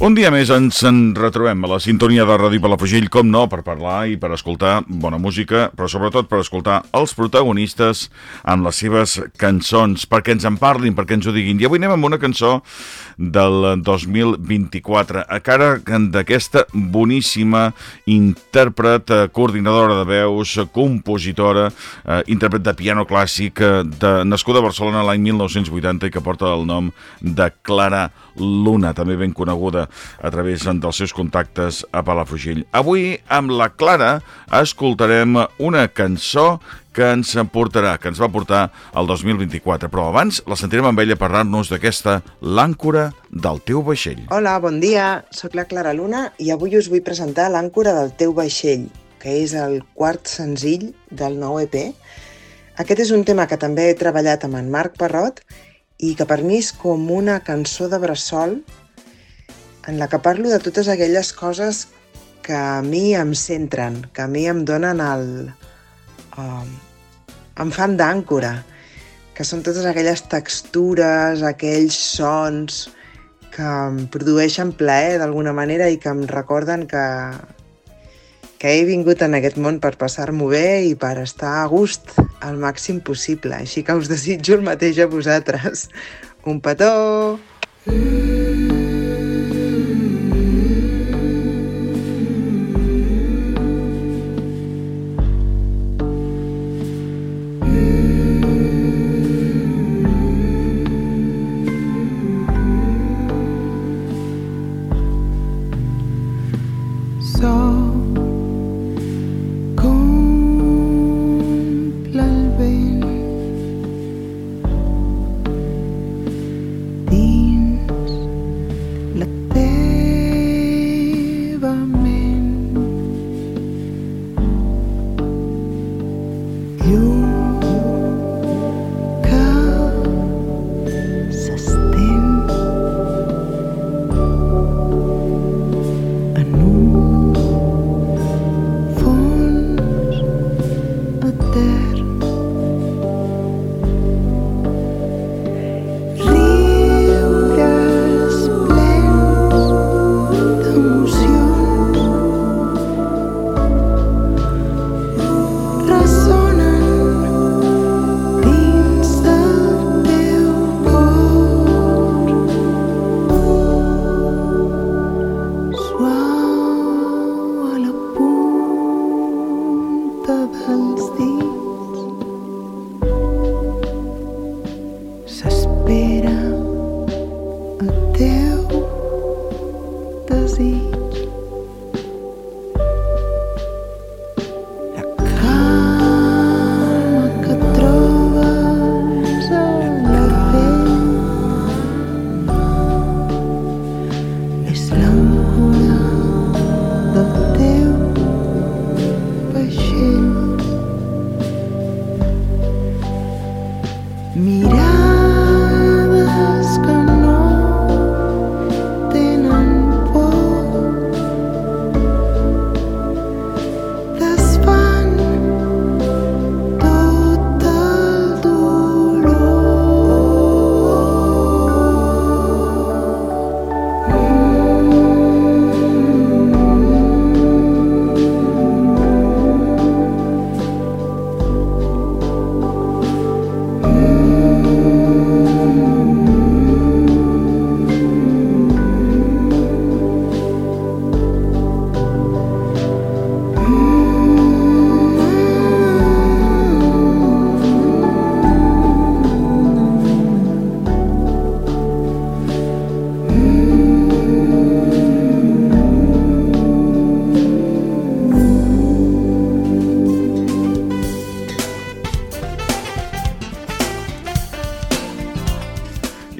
Un dia més ens en retrobem a la sintonia de Ràdio Palafrugell, com no, per parlar i per escoltar bona música, però sobretot per escoltar els protagonistes en les seves cançons, perquè ens en parlin, perquè ens ho diguin. I avui anem amb una cançó del 2024, a cara d'aquesta boníssima intèrpret, eh, coordinadora de veus, compositora, eh, intèrpret de piano clàssic, eh, de, nascuda a Barcelona l'any 1980 i que porta el nom de Clara Luna, també ben coneguda a través dels seus contactes a Palafrugell. Avui, amb la Clara, escoltarem una cançó que ens portarà, que ens va portar el 2024. Però abans la sentirem amb ella parlar-nos d'aquesta l'àncora del teu vaixell. Hola, bon dia. Soc la Clara Luna i avui us vull presentar l'àncora del teu vaixell, que és el quart senzill del nou EP. Aquest és un tema que també he treballat amb en Marc Parrot i que per mi és com una cançó de bressol en la que parlo de totes aquelles coses que a mi em centren, que a mi em donen el... Uh, em fan d'àncora, que són totes aquelles textures, aquells sons que em produeixen plaer d'alguna manera i que em recorden que, que he vingut en aquest món per passar-m'ho bé i per estar a gust al màxim possible. Així que us desitjo el mateix a vosaltres. Un petó! you Me.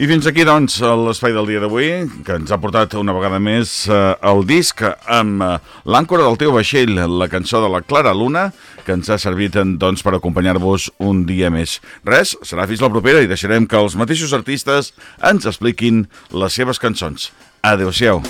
I fins aquí, doncs, l'espai del dia d'avui, que ens ha portat una vegada més eh, el disc amb eh, l'àncora del teu vaixell, la cançó de la Clara Luna, que ens ha servit doncs, per acompanyar-vos un dia més. Res, serà fins la propera i deixarem que els mateixos artistes ens expliquin les seves cançons. Adéu-siau.